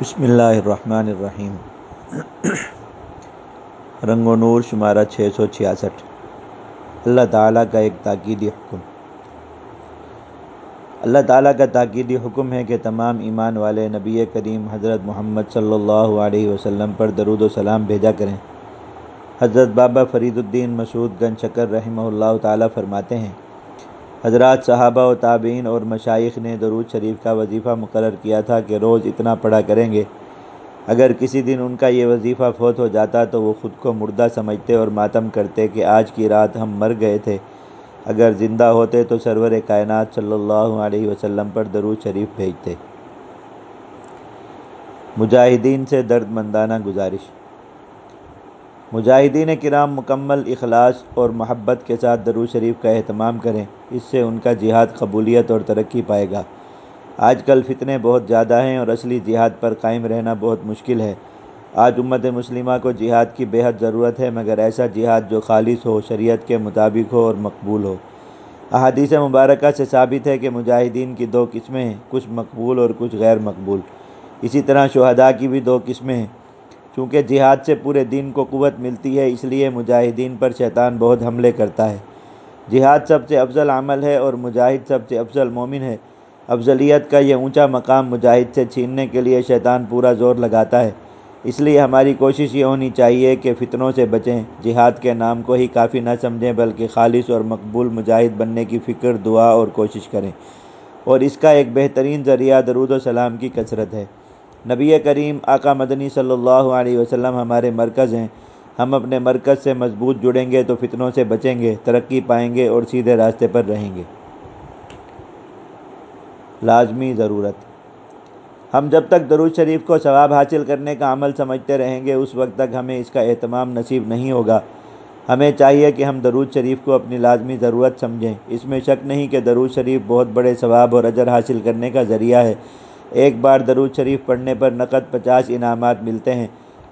بسم اللہ الرحمن الرحیم۔ رنگ و نور شمارہ چھ سو چھیاسٹھ۔ اللہ تعالیٰ کا ایک تاکیدی حکم۔ اللہ تعالیٰ کا تاکیدی حکم ہے کہ تمام ایمان والے نبی کریم حضرت محمد صلی اللہ علیہ وسلم پر درود و سلام بھیجا کریں۔ حضرت بابا فرید الدین مسعود گنج شکر رحمہ اللہ تعالیٰ فرماتے ہیں حضرات صحابہ و تابعین اور مشائق نے درود شریف کا وظیفہ مقرر کیا تھا کہ روز اتنا پڑھا کریں گے۔ اگر کسی دن ان کا یہ وظیفہ فوت ہو جاتا تو وہ خود کو مردہ سمجھتے اور ماتم کرتے کہ آج کی رات ہم مر گئے تھے۔ اگر زندہ ہوتے تو سرور کائنات صلی اللہ علیہ وسلم پر درود شریف بھیجتے۔ مجاہدین سے درد مندانہ گزارش۔ مجاہدین کرام مکمل اخلاص اور محبت کے ساتھ درود شریف کا اہتمام کریں۔ اس سے ان کا جہاد قبولیت اور ترقی پائے گا۔ آج کل فتنے بہت زیادہ ہیں اور اصلی جہاد پر قائم رہنا بہت مشکل ہے۔ آج امت مسلمہ کو جہاد کی بہت ضرورت ہے، مگر ایسا جہاد جو خالص ہو، شریعت کے مطابق ہو اور مقبول ہو۔ احادیث مبارکہ سے ثابت ہے کہ مجاہدین کی دو قسمیں ہیں، کچھ مقبول اور کچھ غیر مقبول۔ اسی طرح شہداء کی بھی دو قسمیں ہیں۔ چونکہ جہاد سے پورے دین کو قوت ملتی ہے، اس لیے مجاہدین پر شیطان بہت حملے کرتا ہے۔ جہاد سب سے افضل عمل ہے اور مجاہد سب سے افضل مومن ہے۔ افضلیت کا یہ اونچا مقام مجاہد سے چھیننے کے لیے شیطان پورا زور لگاتا ہے۔ اس لیے ہماری کوشش یہ ہونی چاہیے کہ فتنوں سے بچیں۔ جہاد کے نام کو ہی کافی نہ سمجھیں، بلکہ خالص اور مقبول مجاہد بننے کی فکر، دعا اور کوشش کریں۔ اور اس کا ایک بہترین ذریعہ درود و سلام کی کثرت ہے۔ نبی کریم آقا مدنی صلی اللہ علیہ وسلم ہمارے مرکز ہیں۔ ہم اپنے مرکز سے مضبوط جڑیں گے تو فتنوں سے بچیں گے، ترقی پائیں گے اور سیدھے راستے پر رہیں گے۔ لازمی ضرورت۔ ہم جب تک درود شریف کو ثواب حاصل کرنے کا عمل سمجھتے رہیں گے، اس وقت تک ہمیں اس کا اہتمام نصیب نہیں ہوگا۔ ہمیں چاہیے کہ ہم درود شریف کو اپنی لازمی ضرورت سمجھیں۔ اس میں شک نہیں کہ درود شریف بہت بڑے ثواب اور اجر حاصل کرنے کا ذریعہ ہے۔ ایک بار درود شریف پڑھنے پر نقد پچاس انعامات ملتے ہیں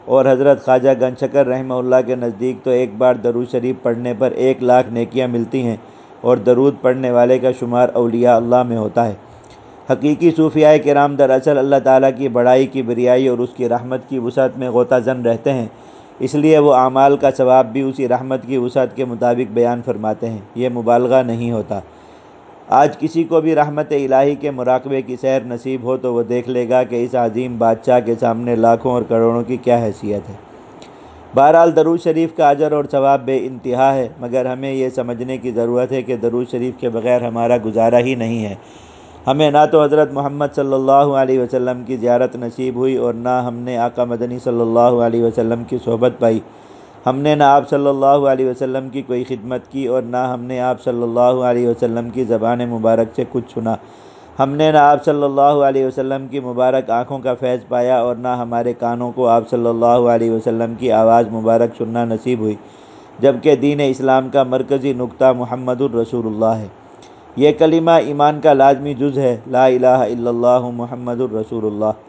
اور حضرت خواجہ گنج شکر رحمہ اللہ کے نزدیک تو ایک بار درود شریف پڑھنے پر ایک لاکھ نیکیاں ملتی ہیں اور درود پڑھنے والے کا شمار اولیاء اللہ میں ہوتا ہے۔ حقیقی صوفیاء کرام دراصل اللہ تعالیٰ کی بڑائی کی بریائی اور اس کی رحمت کی وسعت میں غوطہ زن رہتے ہیں، اس لیے وہ اعمال کا ثواب بھی اسی رحمت کی وسعت کے مطابق بیان فرماتے ہیں۔ یہ مبالغہ نہیں ہوتا۔ آج کسی کو بھی رحمت الہی کے مراقبے کی سیر نصیب ہو تو وہ دیکھ لے گا کہ اس عظیم بادشاہ کے سامنے لاکھوں اور کروڑوں کی کیا حیثیت ہے۔ بہرحال درود شریف کا اجر اور ثواب بے انتہا ہے، مگر ہمیں یہ سمجھنے کی ضرورت ہے کہ درود شریف کے بغیر ہمارا گزارا ہی نہیں ہے۔ ہمیں نہ تو حضرت محمد صلی اللہ علیہ وسلم کی زیارت نصیب ہوئی اور نہ ہم نے آقا مدنی صلی اللہ علیہ وسلم کی صحبت پائی۔ ہم نے نہ آپ صلی اللہ علیہ وسلم کی کوئی خدمت کی اور نہ ہم نے آپ صلی اللہ علیہ وسلم کی زبان مبارک سے کچھ سنا۔ ہم نے نہ آپ صلی اللہ علیہ وسلم کی مبارک آنکھوں کا فیض پایا اور نہ ہمارے کانوں کو آپ صلی اللہ علیہ وسلم کی آواز مبارک سننا نصیب ہوئی، جبکہ دین اسلام کا مرکزی نقطہ محمد الرسول اللہ ہے۔ یہ کلمہ ایمان کا لازمی جز ہے۔ لا الہ الا اللہ محمد الرسول اللہ۔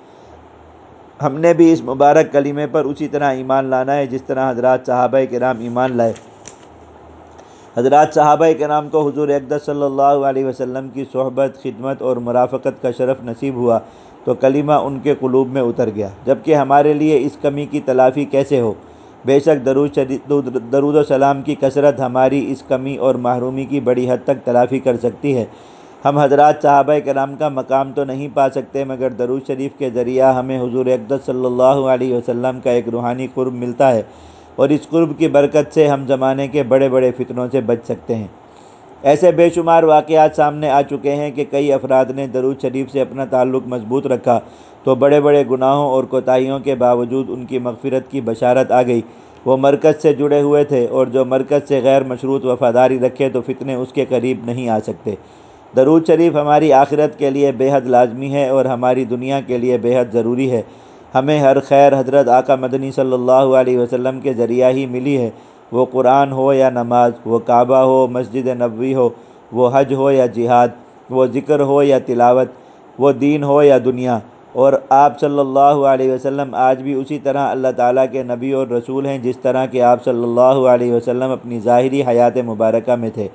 ہم نے بھی اس مبارک کلمے پر اسی طرح ایمان لانا ہے، جس طرح حضرات صحابہ کرام ایمان لائے۔ حضرات صحابہ کرام کو حضور اقدس صلی اللہ علیہ وسلم کی صحبت، خدمت اور مرافقت کا شرف نصیب ہوا تو کلمہ ان کے قلوب میں اتر گیا۔ جبکہ ہمارے لیے اس کمی کی تلافی کیسے ہو؟ بے شک درود درود و سلام کی کثرت ہماری اس کمی اور محرومی کی بڑی حد تک تلافی کر سکتی ہے۔ ہم حضرات صحابہ کرام کا مقام تو نہیں پا سکتے، مگر درود شریف کے ذریعہ ہمیں حضور اقدس صلی اللہ علیہ وسلم کا ایک روحانی قرب ملتا ہے اور اس قرب کی برکت سے ہم زمانے کے بڑے بڑے فتنوں سے بچ سکتے ہیں۔ ایسے بے شمار واقعات سامنے آ چکے ہیں کہ کئی افراد نے درود شریف سے اپنا تعلق مضبوط رکھا تو بڑے بڑے گناہوں اور کوتاہیوں کے باوجود ان کی مغفرت کی بشارت آ گئی۔ وہ مرکز سے جڑے ہوئے تھے اور جو مرکز سے غیر مشروط وفاداری رکھے تو فتنے اس کے قریب نہیں آ سکتے۔ درود شریف ہماری آخرت کے لیے بے حد لازمی ہے اور ہماری دنیا کے لیے بے حد ضروری ہے۔ ہمیں ہر خیر حضرت آقا مدنی صلی اللہ علیہ وسلم کے ذریعہ ہی ملی ہے۔ وہ قرآن ہو یا نماز، وہ کعبہ ہو، مسجد نبوی ہو، وہ حج ہو یا جہاد، وہ ذکر ہو یا تلاوت، وہ دین ہو یا دنیا۔ اور آپ صلی اللہ علیہ وسلم آج بھی اسی طرح اللہ تعالیٰ کے نبی اور رسول ہیں جس طرح کہ آپ صلی اللہ علیہ وسلم اپنی ظاہری حیات مبارکہ میں تھے۔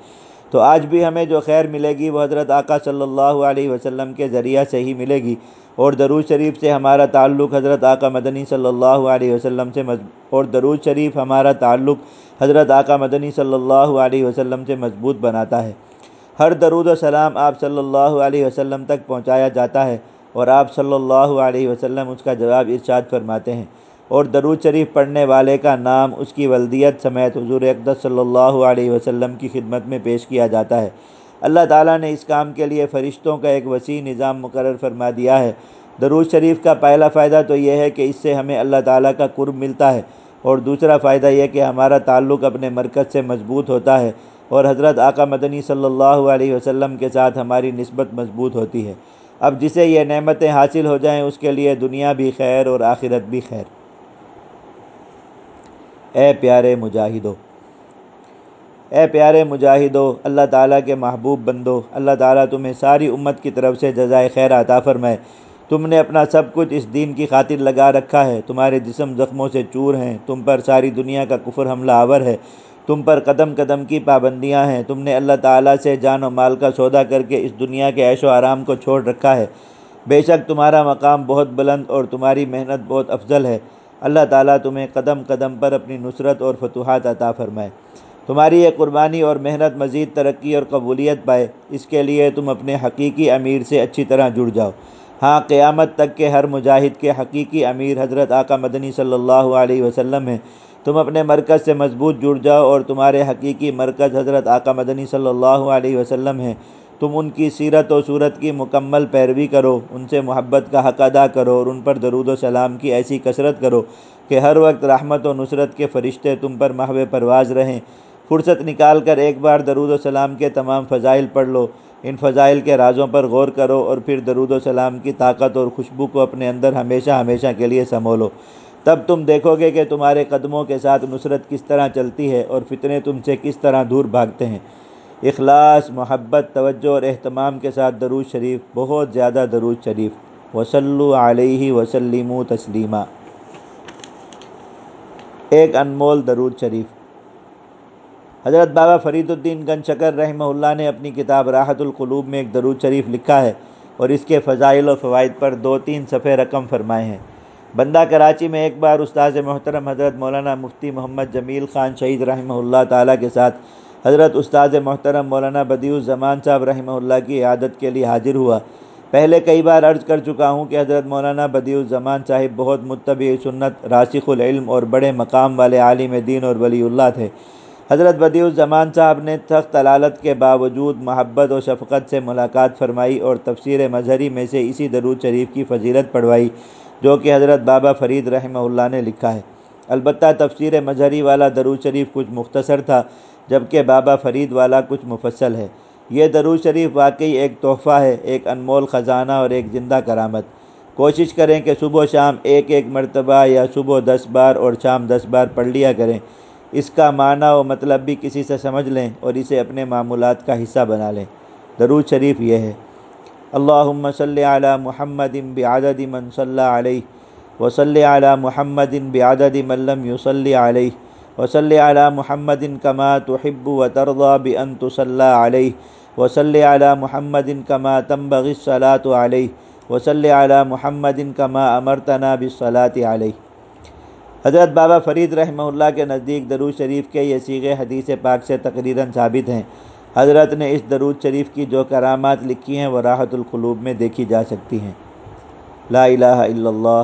تو آج بھی ہمیں جو خیر ملے گی وہ حضرت آقا صلی اللہ علیہ وسلم کے ذریعہ سے ہی ملے گی اور درود شریف سے ہمارا تعلق حضرت آقا مدنی صلی اللہ علیہ وسلم سے اور درود شریف ہمارا تعلق حضرت آقا مدنی صلی اللہ علیہ وسلم سے مضبوط بناتا ہے۔ ہر درود و سلام آپ صلی اللہ علیہ وسلم تک پہنچایا جاتا ہے اور آپ صلی اللہ علیہ وسلم اس کا جواب ارشاد فرماتے ہیں۔ اور درود شریف پڑھنے والے کا نام اس کی ولدیت سمیت حضور اقدس صلی اللہ علیہ وسلم کی خدمت میں پیش کیا جاتا ہے۔ اللہ تعالیٰ نے اس کام کے لیے فرشتوں کا ایک وسیع نظام مقرر فرما دیا ہے۔ درود شریف کا پہلا فائدہ تو یہ ہے کہ اس سے ہمیں اللہ تعالیٰ کا قرب ملتا ہے اور دوسرا فائدہ یہ کہ ہمارا تعلق اپنے مرکز سے مضبوط ہوتا ہے اور حضرت آقا مدنی صلی اللہ علیہ وسلم کے ساتھ ہماری نسبت مضبوط ہوتی ہے۔ اب جسے یہ نعمتیں حاصل ہو جائیں اس کے لیے دنیا بھی خیر اور آخرت بھی خیر۔ اے پیارے مجاہدو، اے پیارے مجاہدو، اللہ تعالیٰ کے محبوب بندو، اللہ تعالیٰ تمہیں ساری امت کی طرف سے جزائے خیر عطا فرمائے۔ تم نے اپنا سب کچھ اس دین کی خاطر لگا رکھا ہے۔ تمہارے جسم زخموں سے چور ہیں۔ تم پر ساری دنیا کا کفر حملہ آور ہے۔ تم پر قدم قدم کی پابندیاں ہیں۔ تم نے اللہ تعالیٰ سے جان و مال کا سودا کر کے اس دنیا کے عیش و آرام کو چھوڑ رکھا ہے۔ بے شک تمہارا مقام بہت بلند اور تمہاری محنت بہت افضل ہے۔ اللہ تعالیٰ تمہیں قدم قدم پر اپنی نصرت اور فتوحات عطا فرمائے۔ تمہاری یہ قربانی اور محنت مزید ترقی اور قبولیت پائے۔ اس کے لیے تم اپنے حقیقی امیر سے اچھی طرح جڑ جاؤ۔ ہاں قیامت تک کے ہر مجاہد کے حقیقی امیر حضرت آقا مدنی صلی اللہ علیہ وسلم ہیں۔ تم اپنے مرکز سے مضبوط جڑ جاؤ اور تمہارے حقیقی مرکز حضرت آقا مدنی صلی اللہ علیہ وسلم ہیں۔ تم ان کی سیرت و صورت کی مکمل پیروی کرو، ان سے محبت کا حق ادا کرو اور ان پر درود و سلام کی ایسی کثرت کرو کہ ہر وقت رحمت و نصرت کے فرشتے تم پر محو پرواز رہیں۔ فرصت نکال کر ایک بار درود و سلام کے تمام فضائل پڑھ لو، ان فضائل کے رازوں پر غور کرو اور پھر درود و سلام کی طاقت اور خوشبو کو اپنے اندر ہمیشہ ہمیشہ کے لیے سمولو تب تم دیکھو گے کہ تمہارے قدموں کے ساتھ نصرت کس طرح چلتی ہے اور فتنے تم سے کس طرح دور بھاگتے ہیں۔ اخلاص، محبت، توجہ اور اہتمام کے ساتھ درود شریف، بہت زیادہ درود شریف۔ وصلو علیہ وسلم و تسلیمہ ایک انمول درود شریف۔ حضرت بابا فرید الدین گن شکر رحمہ اللہ نے اپنی کتاب راحت القلوب میں ایک درود شریف لکھا ہے اور اس کے فضائل و فوائد پر دو تین صفحے رقم فرمائے ہیں۔ بندہ کراچی میں ایک بار استاذ محترم حضرت مولانا مفتی محمد جمیل خان شہید رحمہ اللہ تعالیٰ کے ساتھ حضرت استاذ محترم مولانا بدیع الزمان صاحب رحمہ اللہ کی عادت کے لیے حاضر ہوا۔ پہلے کئی بار عرض کر چکا ہوں کہ حضرت مولانا بدیع الزمان صاحب بہت متبع سنت، راسخ العلم اور بڑے مقام والے عالم دین اور ولی اللہ تھے۔ حضرت بدیع الزمان صاحب نے تخت علالت کے باوجود محبت و شفقت سے ملاقات فرمائی اور تفسیر مظہری میں سے اسی درود شریف کی فضیلت پڑھوائی، جو کہ حضرت بابا فرید رحمہ اللہ نے لکھا ہے۔ البتہ تفسیر مظہری والا درود شریف کچھ مختصر تھا، جبکہ بابا فرید والا کچھ مفصل ہے۔ یہ درود شریف واقعی ایک تحفہ ہے، ایک انمول خزانہ اور ایک زندہ کرامت۔ کوشش کریں کہ صبح و شام ایک ایک مرتبہ یا صبح دس بار اور شام دس بار پڑھ لیا کریں۔ اس کا معنی و مطلب بھی کسی سے سمجھ لیں اور اسے اپنے معمولات کا حصہ بنا لیں۔ درود شریف یہ ہے۔ اللہم صلی علی محمد بعدد من صلی علیہ وصلی علی محمد بعدد من لم یصلی علیہ. وصلی علی محمد کما تحب و ترضا بان تصلی علیہ. وصلی علی محمد کما تنبغی الصلاة علیہ. وصلی علی محمد کما امرتنا بالصلاة علیہ. حضرت بابا فرید رحمہ اللہ کے نزدیک درود شریف کے یہ سیغے حدیث پاک سے تقریراً ثابت ہیں۔ حضرت نے اس درود شریف کی جو کرامات لکھی ہیں وہ راحت القلوب میں دیکھی جا سکتی ہیں۔ لا الہ الا اللہ۔